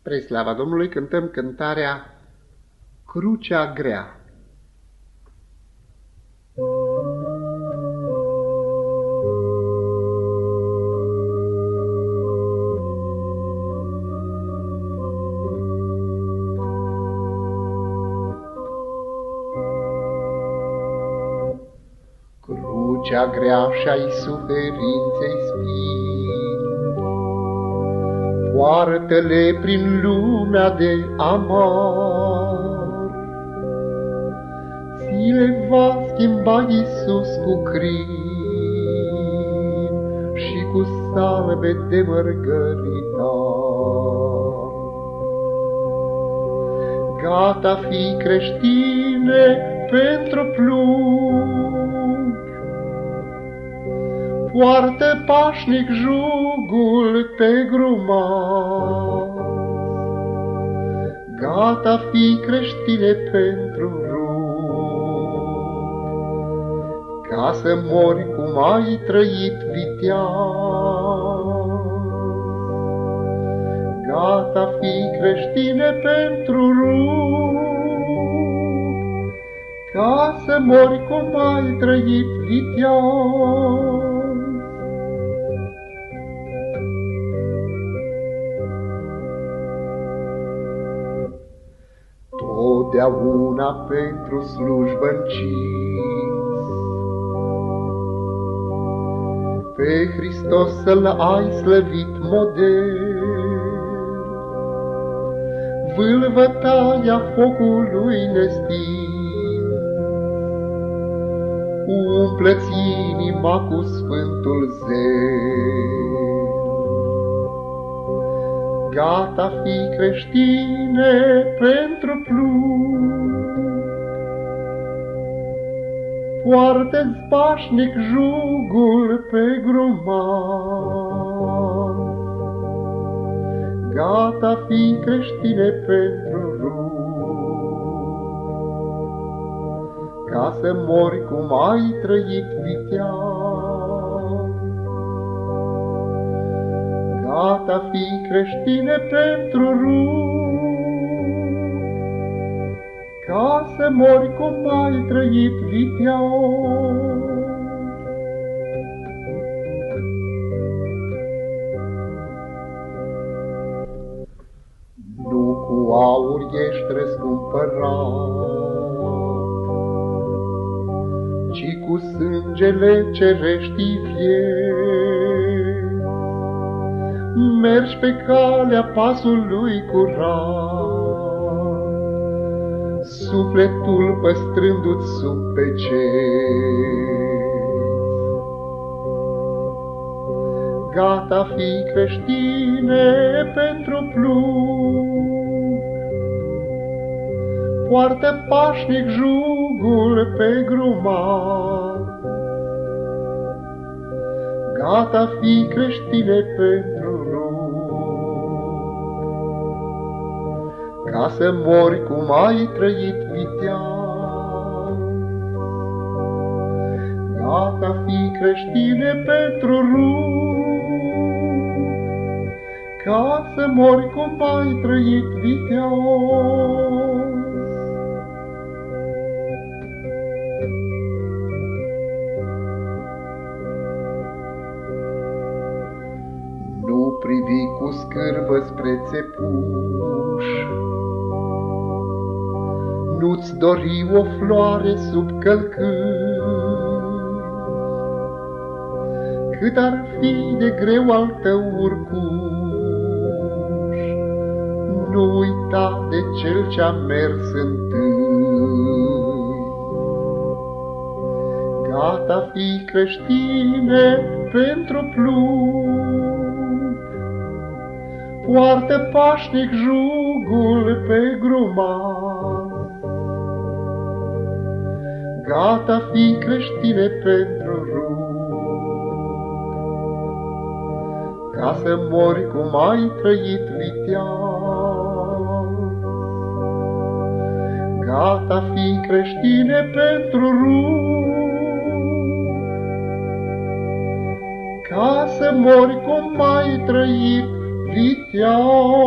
Spre slava Domnului cântăm cântarea Crucea grea. Crucea grea și-ai suferinței spini, Poartă-le prin lumea de amor. Ți le va schimba Iisus cu crin și cu salve de mărgăritar. Gata fi creștine pentru plug, Poartă pașnic jugul pe grumar. Gata fi creștine pentru rug, Ca să mori cum ai trăit viteaz. Gata fi creștine pentru rug, Ca să mori cum ai trăit viteaz. Totdeauna pentru slujbă Pe Hristos să-L ai slăvit model, Vâlvătaia focului nestin, Umplă-ți inima cu Sfântul Zel. Gata fi creștine pentru plug. Poartă-ți pașnic jugul pe grumar. Gata fi creștine pentru rug. Ca să mori cum ai trăit viteaz. Gata fi creștine pentru rug, Ca să mori cum ai trăit viteaz. Nu cu aur ești răscumpărat, Ci cu sângele cerești vieți mergi pe calea pasului curat, sufletul păstrându-ți sub peceți. Gata fi creștine pentru plug, poartă pașnic jugul pe grumar, gata fi creștine pentru ca să mori cum ai trăit viteaz. Gata fi creștine pentru rug, ca să mori cum ai trăit viteaz. Privi cu scârbă spre țepuș, nu-ți dori o floare sub călcâni. Cât ar fi de greu al tău urcuș, Nu uita de cel ce-a mers întâi. Gata fi creștine pentru plug, Poartă pașnic jugul pe grumar, gata fi creștine pentru rug. Ca să mori cum ai trăit viteaz. Gata fi creștine pentru rug. Ca să mori cum ai trăit viteaz.